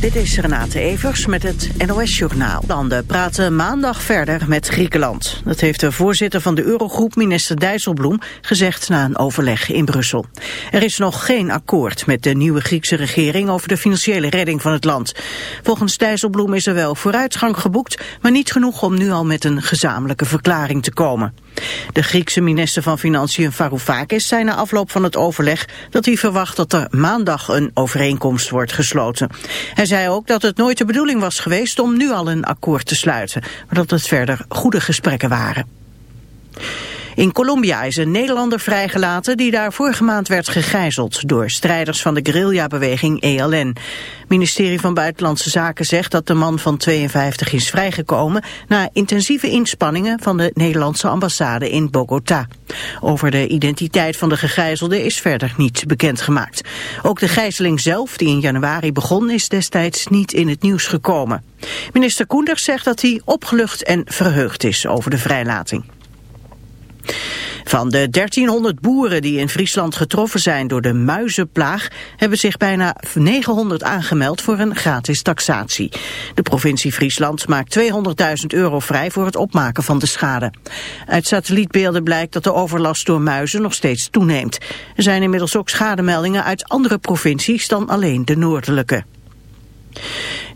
Dit is Renate Evers met het NOS Journaal. Landen praten maandag verder met Griekenland. Dat heeft de voorzitter van de Eurogroep, minister Dijsselbloem, gezegd na een overleg in Brussel. Er is nog geen akkoord met de nieuwe Griekse regering over de financiële redding van het land. Volgens Dijsselbloem is er wel vooruitgang geboekt, maar niet genoeg om nu al met een gezamenlijke verklaring te komen. De Griekse minister van Financiën Varoufakis zei na afloop van het overleg dat hij verwacht dat er maandag een overeenkomst wordt gesloten. Hij zei ook dat het nooit de bedoeling was geweest om nu al een akkoord te sluiten, maar dat het verder goede gesprekken waren. In Colombia is een Nederlander vrijgelaten die daar vorige maand werd gegijzeld door strijders van de guerrilla-beweging ELN. Ministerie van Buitenlandse Zaken zegt dat de man van 52 is vrijgekomen na intensieve inspanningen van de Nederlandse ambassade in Bogota. Over de identiteit van de gegijzelde is verder niet bekendgemaakt. Ook de gijzeling zelf, die in januari begon, is destijds niet in het nieuws gekomen. Minister Koenders zegt dat hij opgelucht en verheugd is over de vrijlating. Van de 1300 boeren die in Friesland getroffen zijn door de muizenplaag... hebben zich bijna 900 aangemeld voor een gratis taxatie. De provincie Friesland maakt 200.000 euro vrij voor het opmaken van de schade. Uit satellietbeelden blijkt dat de overlast door muizen nog steeds toeneemt. Er zijn inmiddels ook schademeldingen uit andere provincies dan alleen de noordelijke.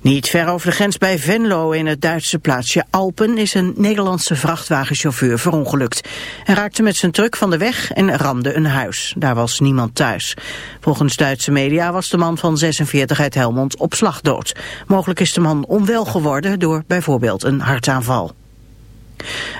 Niet ver over de grens bij Venlo in het Duitse plaatsje Alpen is een Nederlandse vrachtwagenchauffeur verongelukt. Hij raakte met zijn truck van de weg en ramde een huis. Daar was niemand thuis. Volgens Duitse media was de man van 46 uit Helmond op slag dood. Mogelijk is de man onwel geworden door bijvoorbeeld een hartaanval.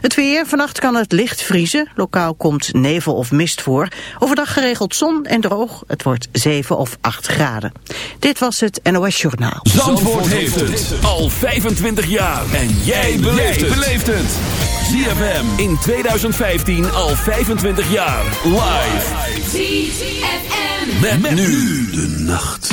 Het weer, vannacht kan het licht vriezen. Lokaal komt nevel of mist voor. Overdag geregeld zon en droog. Het wordt 7 of 8 graden. Dit was het NOS Journaal. Zandvoort, heeft het al 25 jaar. En jij beleeft het. ZFM in 2015 al 25 jaar. Live. ZFM. met nu de nacht.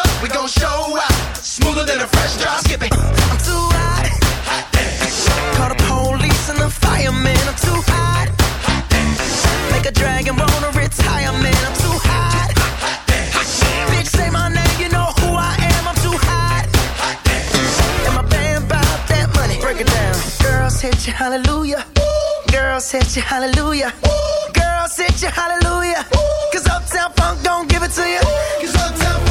hallelujah. girl said hit you hallelujah. girl said hit you hallelujah. Cause Uptown Funk don't give it to you. Cause Uptown Funk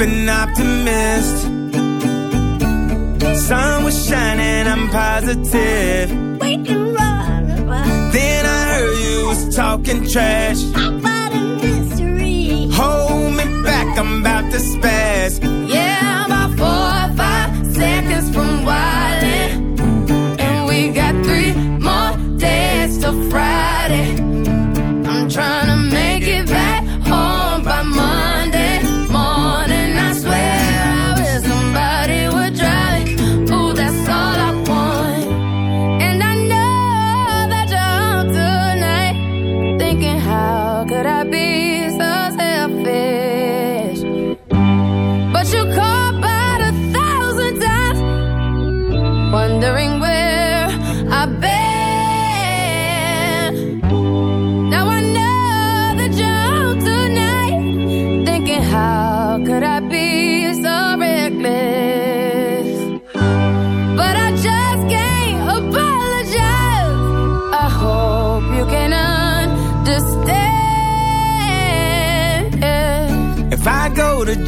an optimist. Sun was shining, I'm positive. We can run. Then I heard you was talking trash. How about a mystery? Hold me back, I'm about to spaz.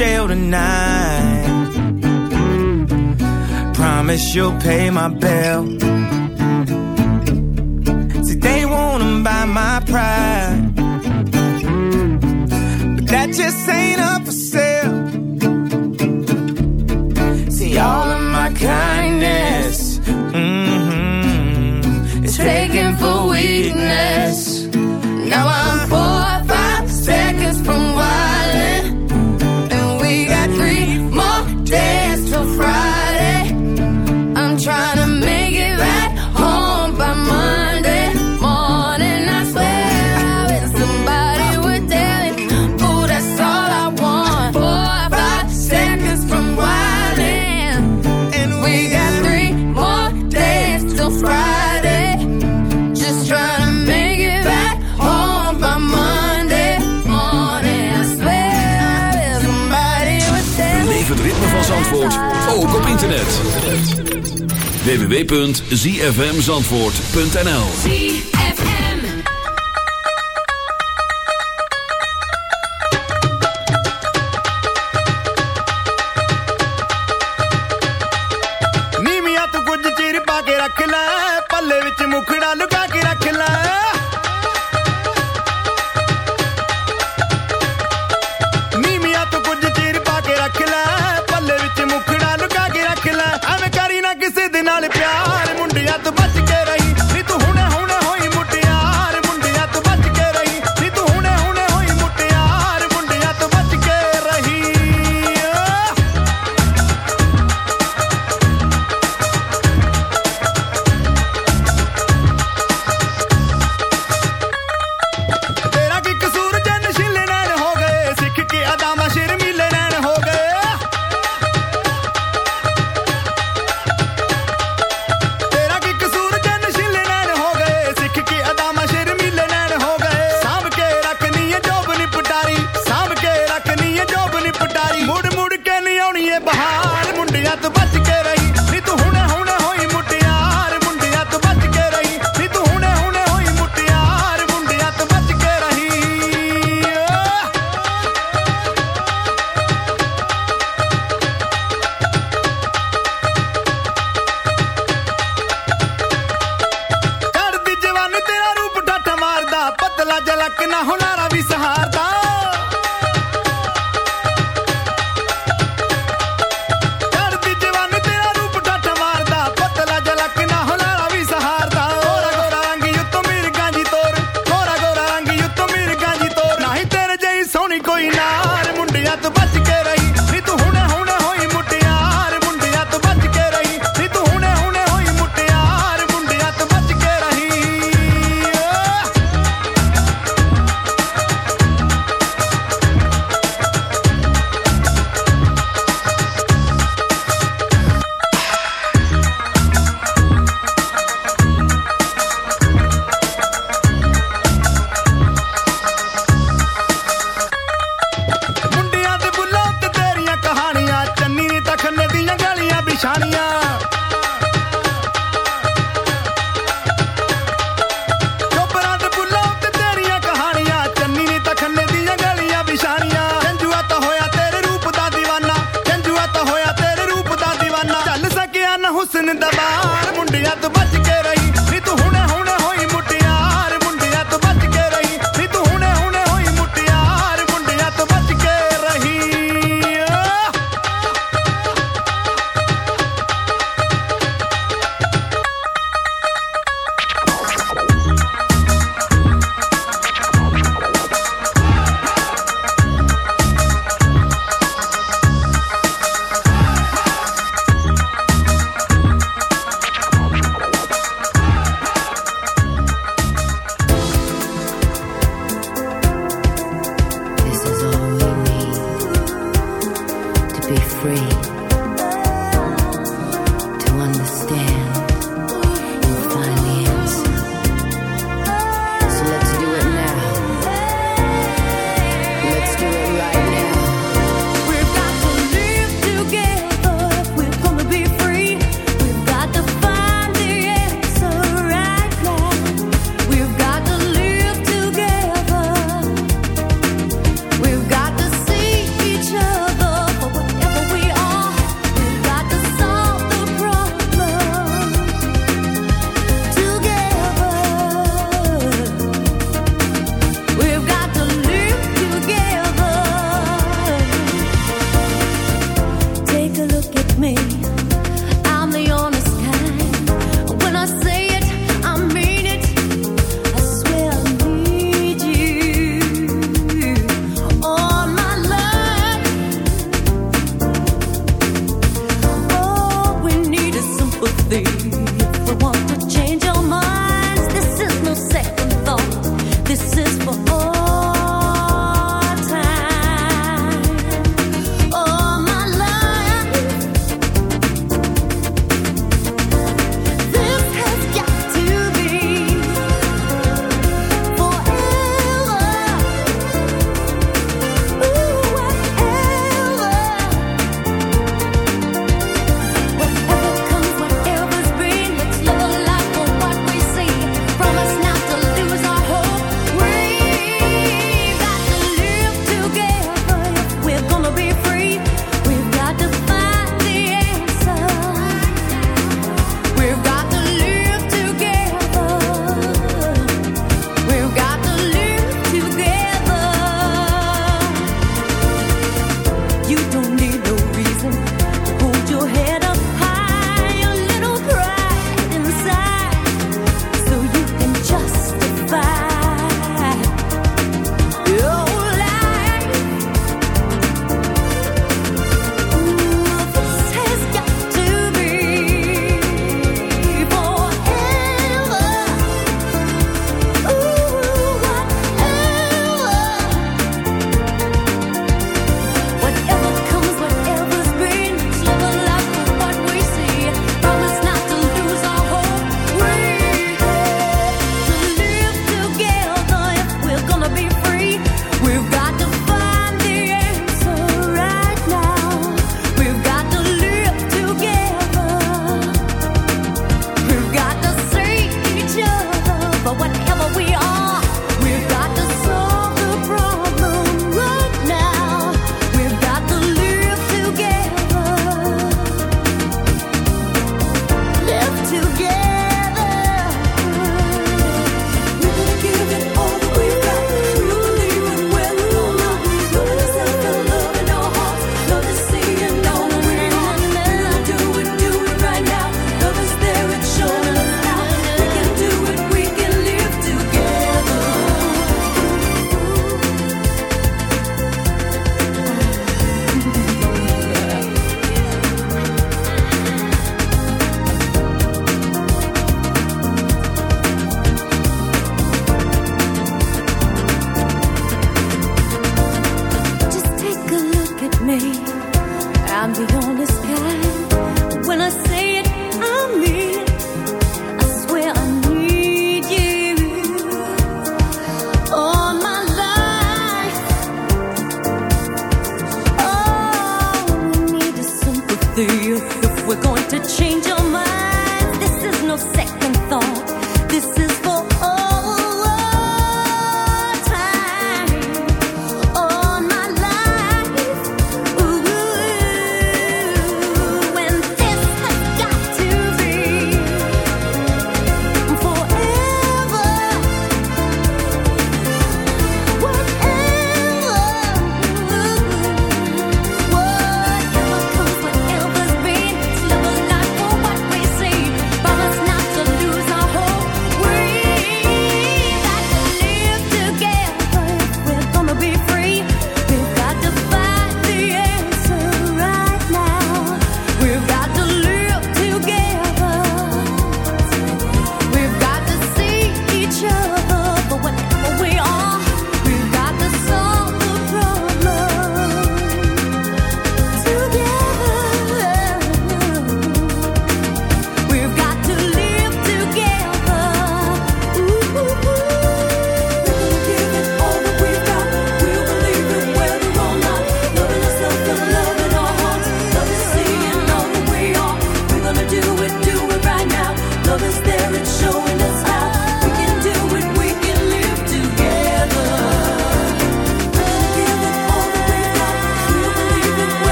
jail tonight. Promise you'll pay my bill www.zfmzandvoort.nl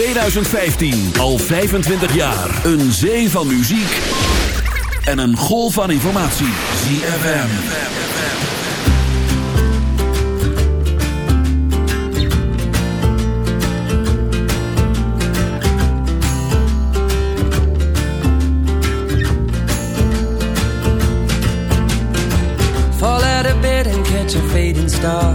2015 al 25 jaar. Een zee van muziek en een golf van informatie. ZFM. Fall out of bed and catch a fading star.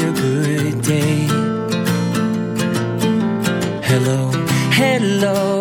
a good day. Hello, hello.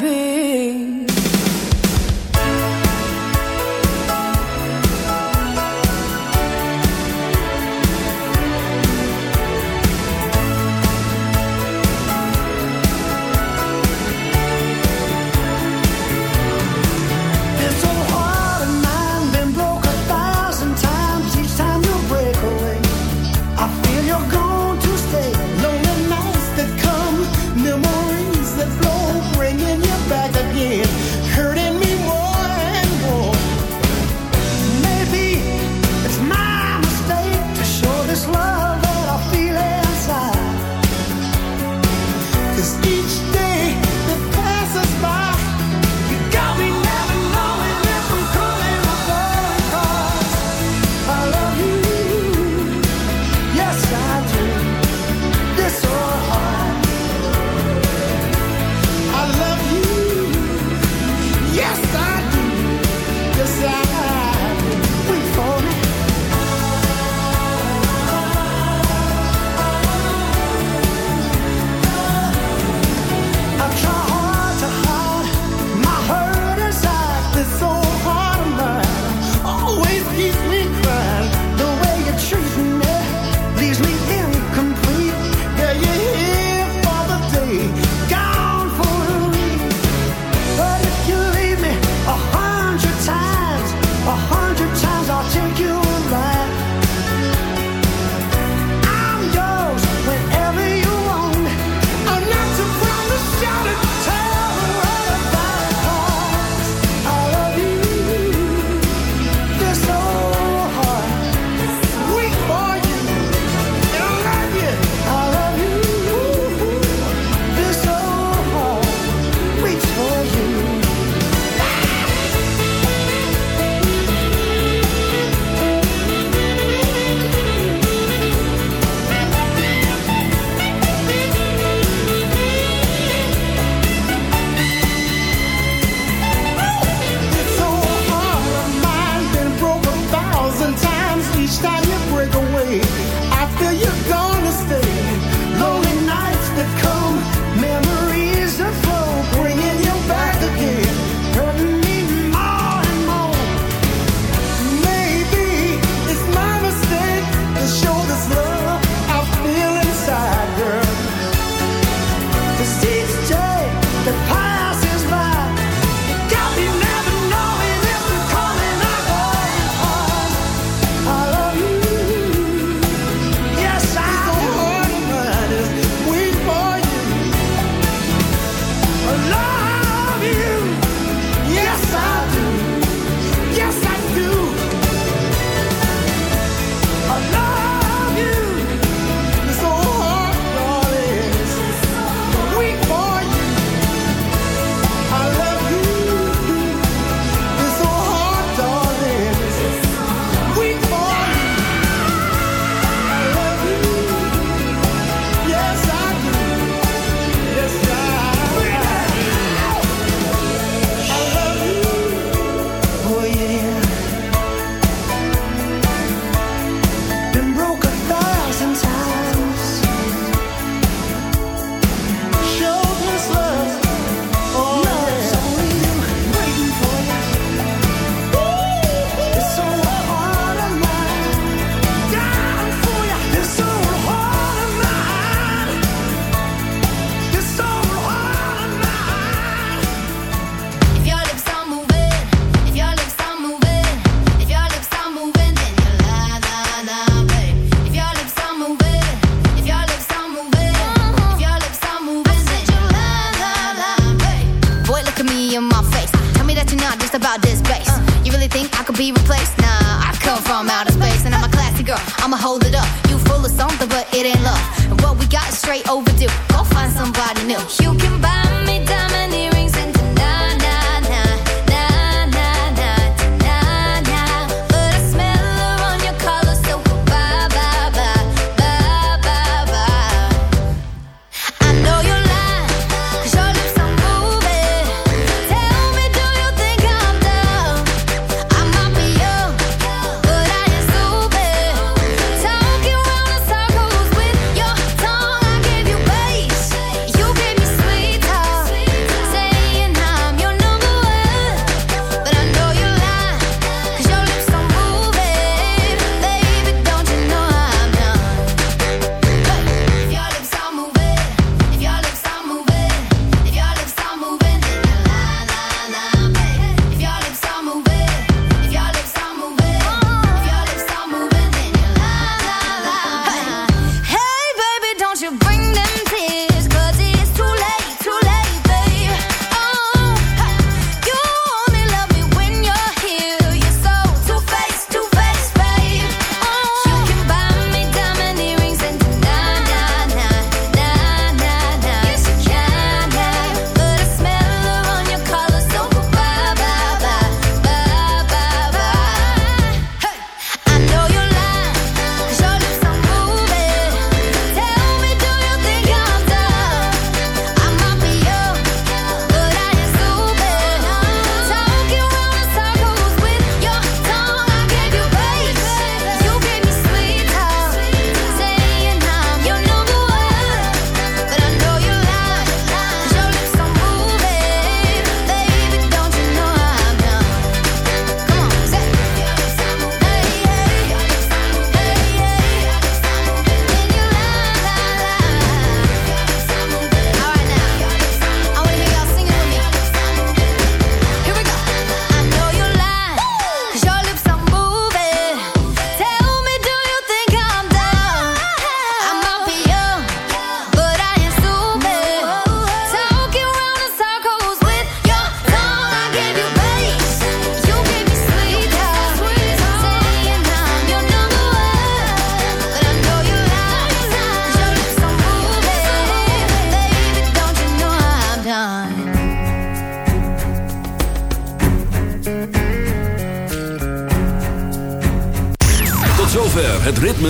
bir